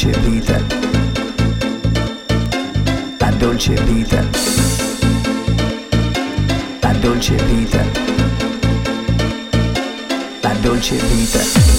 dolce vita. La dolce vita. La dolce vita. La dolce vita.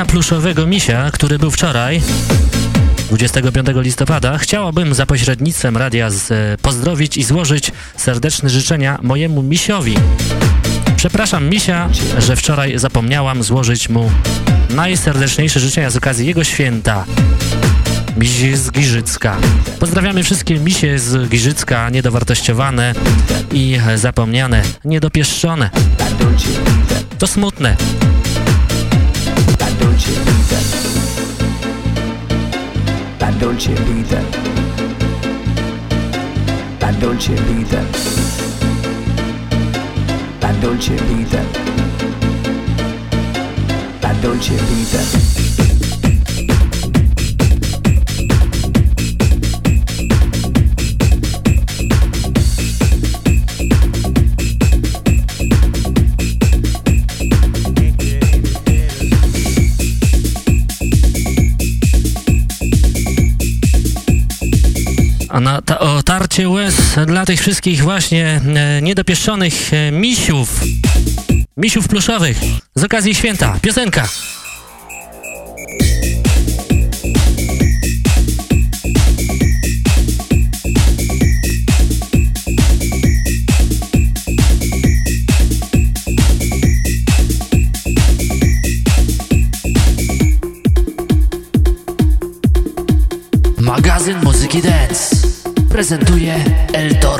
Dnia Pluszowego Misia, który był wczoraj, 25 listopada, chciałabym za pośrednictwem radia z, e, pozdrowić i złożyć serdeczne życzenia mojemu misiowi. Przepraszam misia, że wczoraj zapomniałam złożyć mu najserdeczniejsze życzenia z okazji jego święta. Misie z Giżycka. Pozdrawiamy wszystkie misie z Giżycka, niedowartościowane i zapomniane, niedopieszczone. To smutne. Dolce vita. La dolce vita. La dolce vita. La dolce vita. Na ta, otarcie łez dla tych wszystkich właśnie e, niedopieszczonych e, misiów. Misiów pluszowych z okazji święta. Piosenka. Magazyn Muzyki Dance prezentuje El Toro.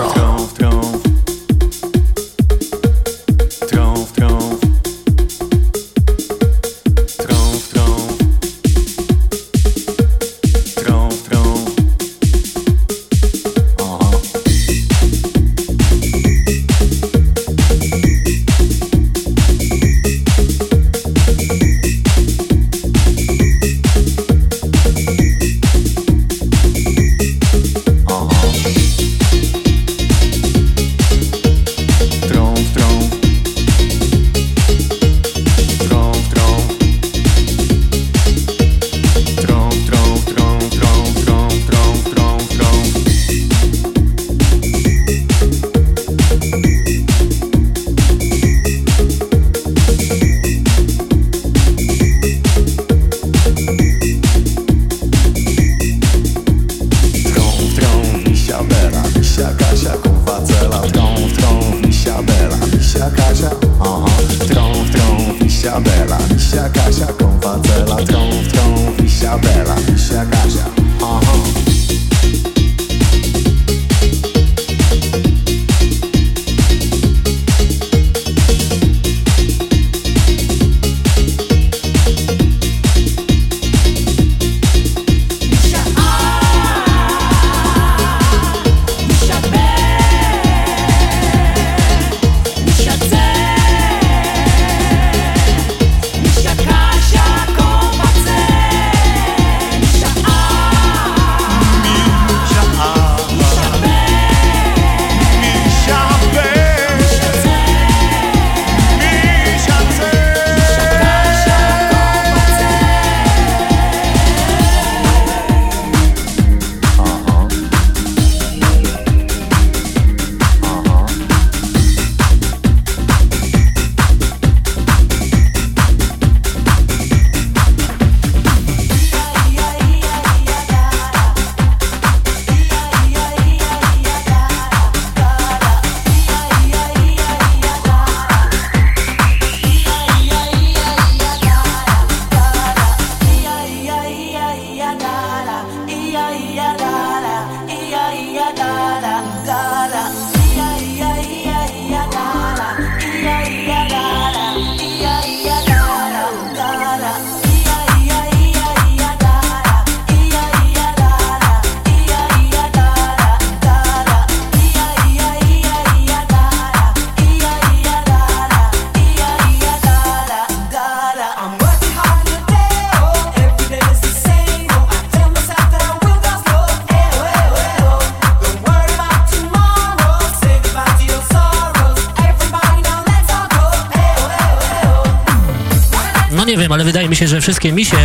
Się, że wszystkie misie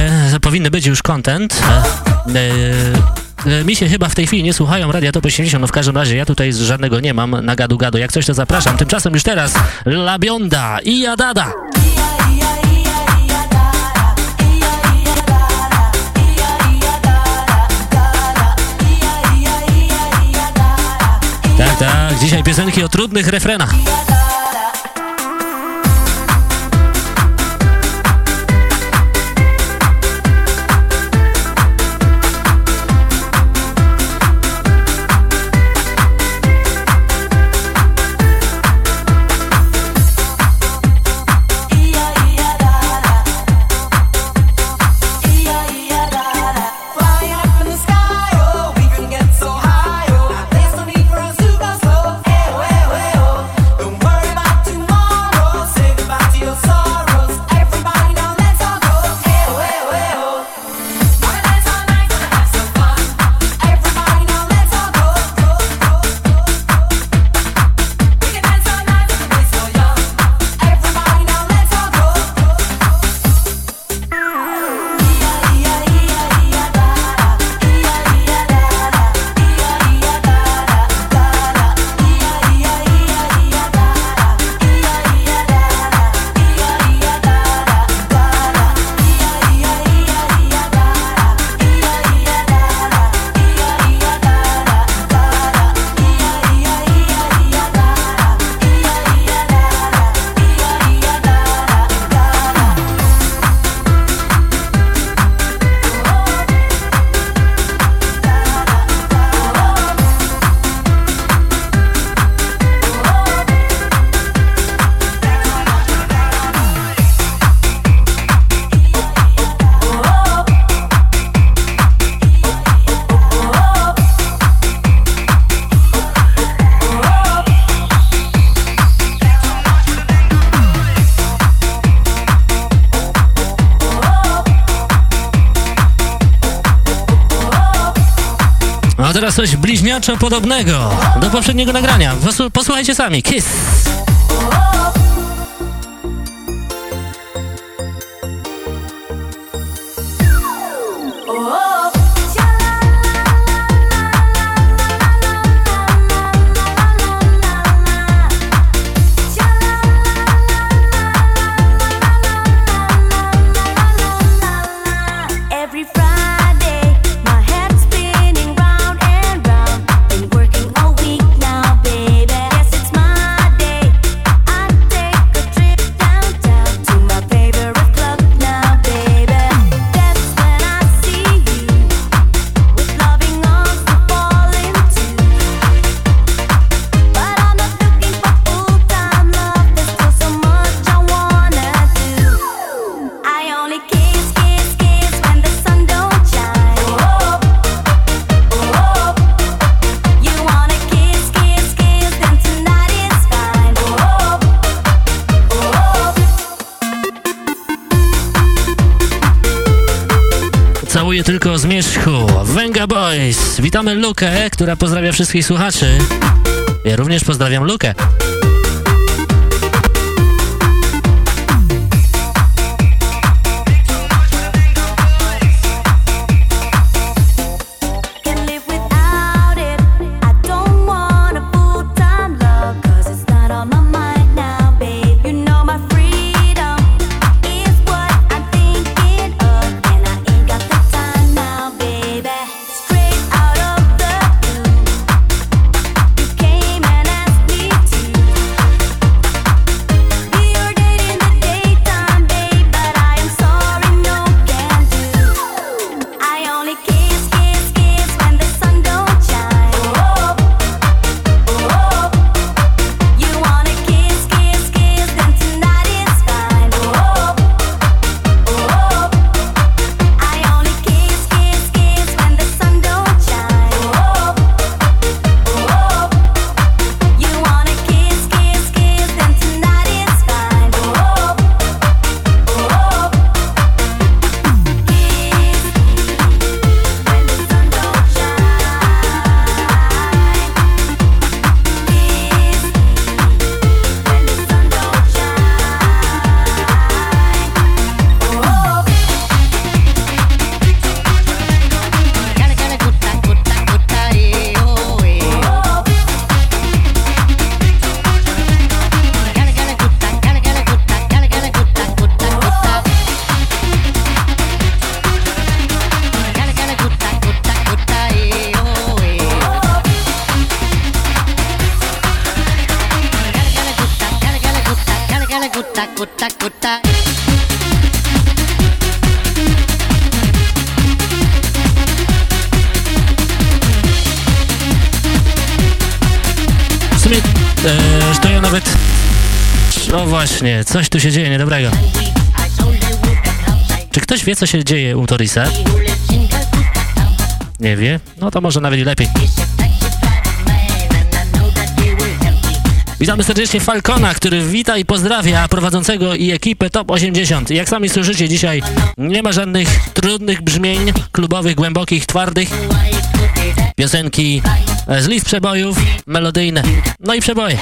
powinny być już content. E, e, e, misie chyba w tej chwili nie słuchają Radia Top 80, no w każdym razie ja tutaj żadnego nie mam na gadu gadu. Jak coś to zapraszam. Tymczasem już teraz Labionda i Jadada. Tak, tak, dzisiaj piosenki o trudnych refrenach. nagrania, podobnego do poprzedniego nagrania. Posłuchajcie sami. Kiss! Witamy Lukę, która pozdrawia wszystkich słuchaczy. Ja również pozdrawiam Lukę. faktycznie, coś tu się dzieje niedobrego. Czy ktoś wie, co się dzieje u Torisa? Nie wie? No to może nawet i lepiej. Witamy serdecznie Falcona, który wita i pozdrawia prowadzącego i ekipę Top 80. Jak sami słyszycie dzisiaj, nie ma żadnych trudnych brzmień klubowych, głębokich, twardych. Piosenki z list przebojów, melodyjne, no i przeboje.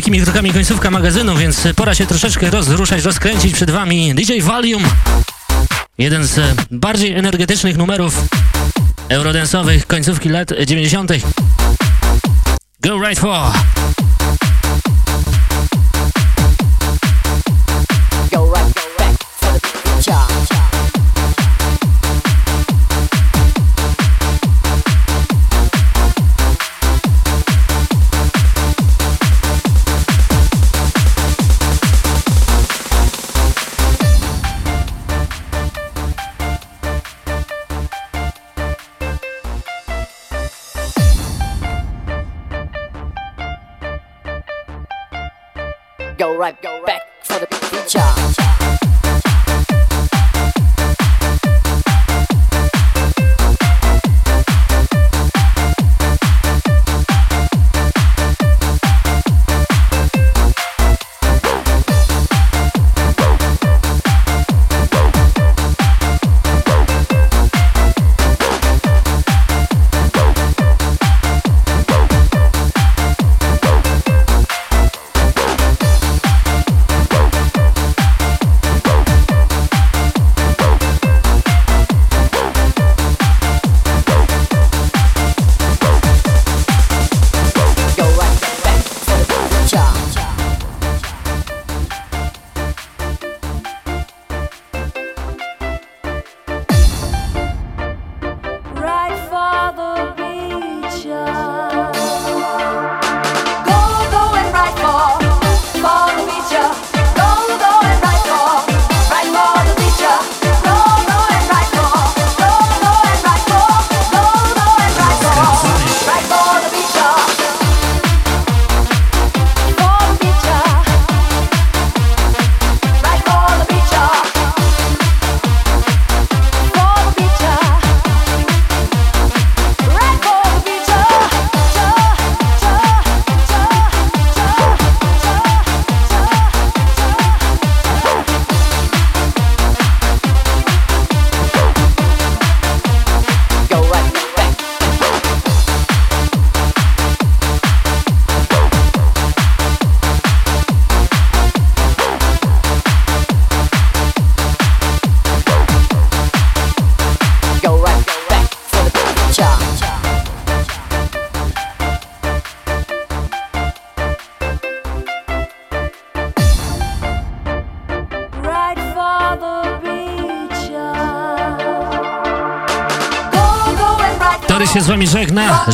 Wielkimi krokami końcówka magazynu, więc pora się troszeczkę rozruszać, rozkręcić przed Wami DJ Valium. Jeden z bardziej energetycznych numerów eurodensowych końcówki lat 90. Go right for!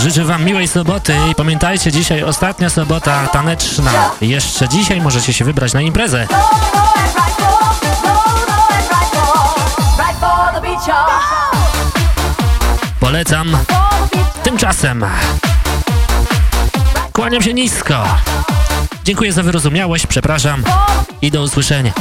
Życzę wam miłej soboty i pamiętajcie, dzisiaj ostatnia sobota taneczna. Jeszcze dzisiaj możecie się wybrać na imprezę. Polecam. Tymczasem kłaniam się nisko. Dziękuję za wyrozumiałość, przepraszam i do usłyszenia.